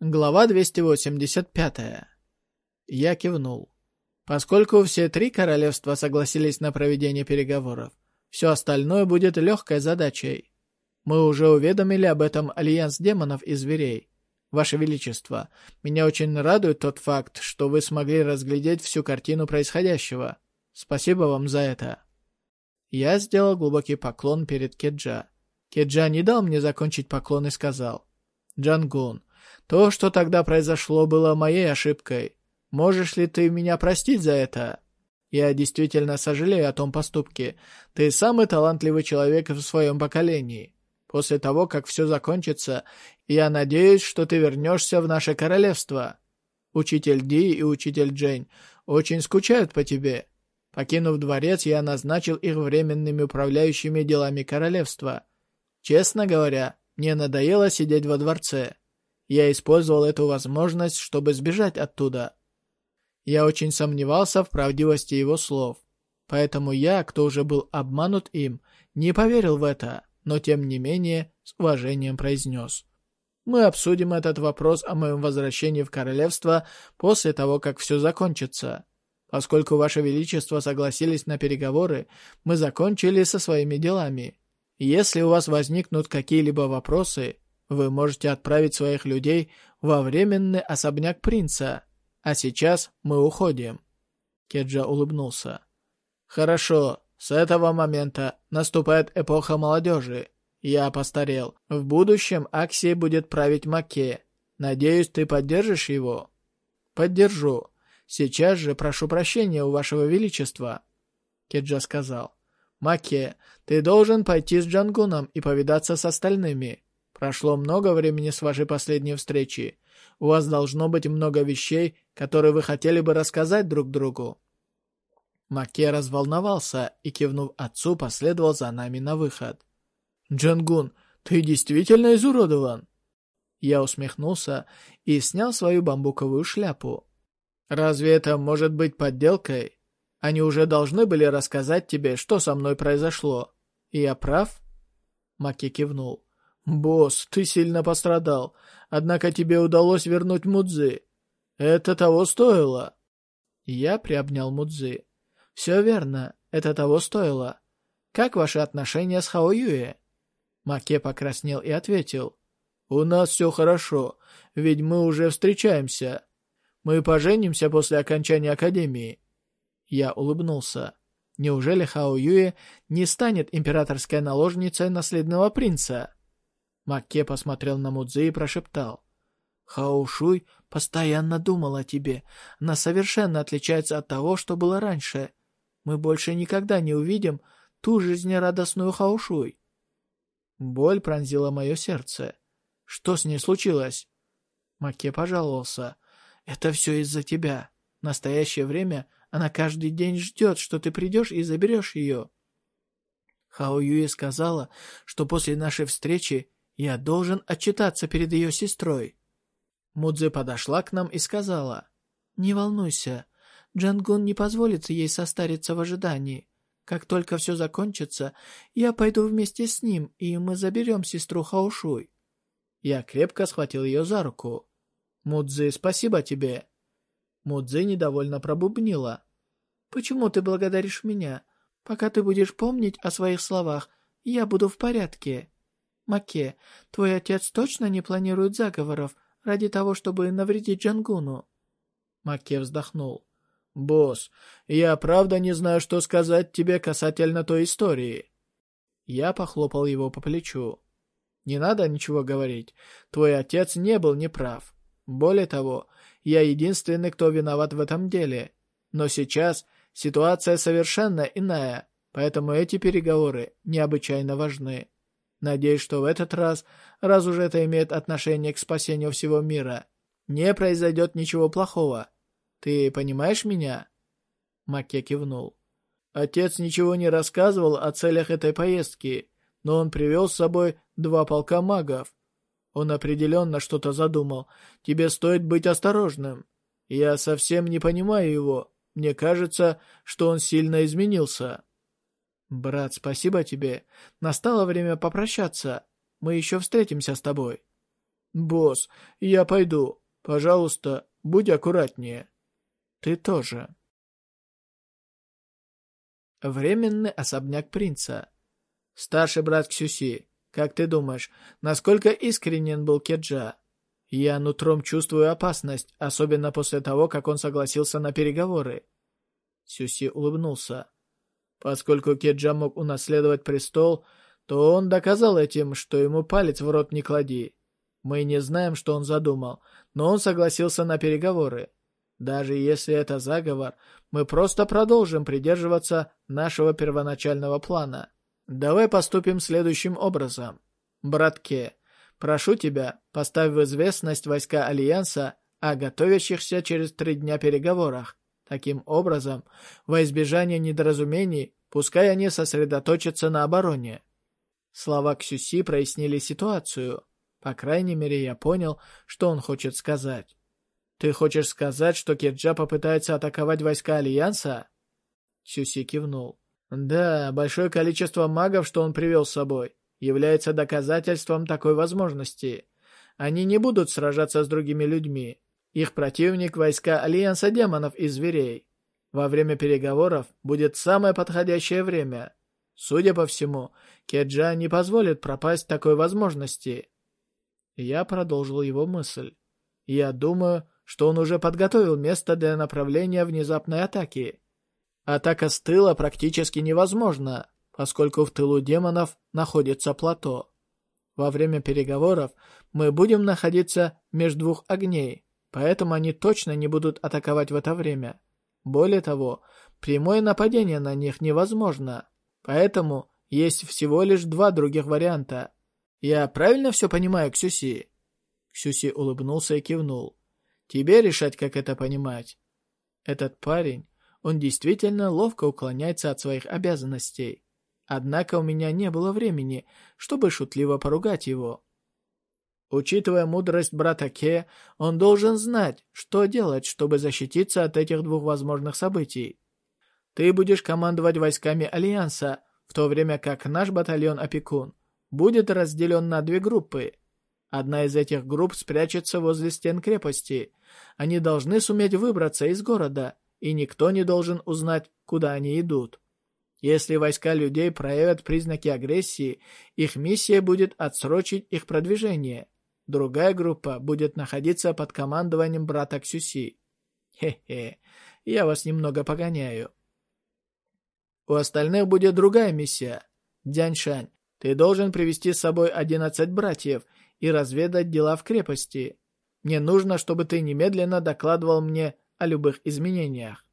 Глава 285. Я кивнул. Поскольку все три королевства согласились на проведение переговоров, все остальное будет легкой задачей. Мы уже уведомили об этом Альянс демонов и зверей. Ваше Величество, меня очень радует тот факт, что вы смогли разглядеть всю картину происходящего. Спасибо вам за это. Я сделал глубокий поклон перед Кеджа. Кеджа не дал мне закончить поклон и сказал. «Джангун, то, что тогда произошло, было моей ошибкой. Можешь ли ты меня простить за это? Я действительно сожалею о том поступке. Ты самый талантливый человек в своем поколении. После того, как все закончится, я надеюсь, что ты вернешься в наше королевство. Учитель Ди и учитель Джейн очень скучают по тебе. Покинув дворец, я назначил их временными управляющими делами королевства. Честно говоря, мне надоело сидеть во дворце. Я использовал эту возможность, чтобы сбежать оттуда. Я очень сомневался в правдивости его слов. Поэтому я, кто уже был обманут им, не поверил в это, но тем не менее с уважением произнес. Мы обсудим этот вопрос о моем возвращении в королевство после того, как все закончится. Поскольку Ваше Величество согласились на переговоры, мы закончили со своими делами. Если у вас возникнут какие-либо вопросы, вы можете отправить своих людей во временный особняк принца. А сейчас мы уходим». Кеджа улыбнулся. «Хорошо, с этого момента наступает эпоха молодежи. Я постарел. В будущем Аксией будет править Маке. Надеюсь, ты поддержишь его?» «Поддержу. Сейчас же прошу прощения у вашего величества». Кеджа сказал. «Маке, ты должен пойти с Джангуном и повидаться с остальными. Прошло много времени с вашей последней встречи. У вас должно быть много вещей, которые вы хотели бы рассказать друг другу». Маке разволновался и, кивнув отцу, последовал за нами на выход. «Джангун, ты действительно изуродован?» Я усмехнулся и снял свою бамбуковую шляпу. «Разве это может быть подделкой? Они уже должны были рассказать тебе, что со мной произошло. И я прав?» Маки кивнул. «Босс, ты сильно пострадал, однако тебе удалось вернуть Мудзи. Это того стоило». Я приобнял Мудзи. «Все верно, это того стоило. Как ваши отношения с Хао Юэ?» Маке покраснел и ответил. «У нас все хорошо, ведь мы уже встречаемся. Мы поженимся после окончания Академии». Я улыбнулся. Неужели Хао Юэ не станет императорской наложницей наследного принца? Макке посмотрел на Мудзи и прошептал. «Хаошуй постоянно думал о тебе. Она совершенно отличается от того, что было раньше. Мы больше никогда не увидим ту жизнерадостную Хаошуй». Боль пронзила мое сердце. «Что с ней случилось?» Макке пожаловался. «Это все из-за тебя. В настоящее время она каждый день ждет, что ты придешь и заберешь ее». Хао Юе сказала, что после нашей встречи я должен отчитаться перед ее сестрой. Мудзе подошла к нам и сказала, «Не волнуйся, Джангун не позволит ей состариться в ожидании. Как только все закончится, я пойду вместе с ним, и мы заберем сестру Хаушуй». Я крепко схватил ее за руку. «Мудзи, спасибо тебе!» Мудзи недовольно пробубнила. «Почему ты благодаришь меня? Пока ты будешь помнить о своих словах, я буду в порядке». Маке, твой отец точно не планирует заговоров ради того, чтобы навредить Джангуну?» Маке вздохнул. «Босс, я правда не знаю, что сказать тебе касательно той истории». Я похлопал его по плечу. «Не надо ничего говорить. Твой отец не был неправ. Более того, я единственный, кто виноват в этом деле. Но сейчас ситуация совершенно иная, поэтому эти переговоры необычайно важны. Надеюсь, что в этот раз, раз уже это имеет отношение к спасению всего мира, не произойдет ничего плохого. Ты понимаешь меня?» Маке кивнул. Отец ничего не рассказывал о целях этой поездки, но он привел с собой два полка магов. Он определенно что-то задумал. Тебе стоит быть осторожным. Я совсем не понимаю его. Мне кажется, что он сильно изменился. «Брат, спасибо тебе. Настало время попрощаться. Мы еще встретимся с тобой». «Босс, я пойду. Пожалуйста, будь аккуратнее». «Ты тоже». Временный особняк принца. Старший брат Ксюси, как ты думаешь, насколько искренен был Кеджа? Я нутром чувствую опасность, особенно после того, как он согласился на переговоры. Сюси улыбнулся. Поскольку Кеджа мог унаследовать престол, то он доказал этим, что ему палец в рот не клади. Мы не знаем, что он задумал, но он согласился на переговоры. Даже если это заговор, мы просто продолжим придерживаться нашего первоначального плана. Давай поступим следующим образом. Братке, прошу тебя, поставь в известность войска Альянса о готовящихся через три дня переговорах. Таким образом, во избежание недоразумений, пускай они сосредоточатся на обороне. Слова Ксюси прояснили ситуацию. По крайней мере, я понял, что он хочет сказать. «Ты хочешь сказать, что Кирджа попытается атаковать войска Альянса?» Ксюси кивнул. «Да, большое количество магов, что он привел с собой, является доказательством такой возможности. Они не будут сражаться с другими людьми. Их противник — войска Альянса демонов и зверей. Во время переговоров будет самое подходящее время. Судя по всему, Кеджа не позволит пропасть такой возможности. Я продолжил его мысль. Я думаю, что он уже подготовил место для направления внезапной атаки. Атака с тыла практически невозможна, поскольку в тылу демонов находится плато. Во время переговоров мы будем находиться между двух огней, поэтому они точно не будут атаковать в это время. Более того, прямое нападение на них невозможно. Поэтому есть всего лишь два других варианта. Я правильно все понимаю, Ксюси?» Ксюси улыбнулся и кивнул. «Тебе решать, как это понимать». Этот парень, он действительно ловко уклоняется от своих обязанностей. Однако у меня не было времени, чтобы шутливо поругать его. Учитывая мудрость брата Ке, он должен знать, что делать, чтобы защититься от этих двух возможных событий. Ты будешь командовать войсками Альянса, в то время как наш батальон-опекун будет разделен на две группы. Одна из этих групп спрячется возле стен крепости. Они должны суметь выбраться из города, и никто не должен узнать, куда они идут. Если войска людей проявят признаки агрессии, их миссия будет отсрочить их продвижение. Другая группа будет находиться под командованием брата Ксюси. Хе-хе, я вас немного погоняю. У остальных будет другая миссия. Дяньшань, ты должен привести с собой одиннадцать братьев и разведать дела в крепости. Мне нужно, чтобы ты немедленно докладывал мне о любых изменениях.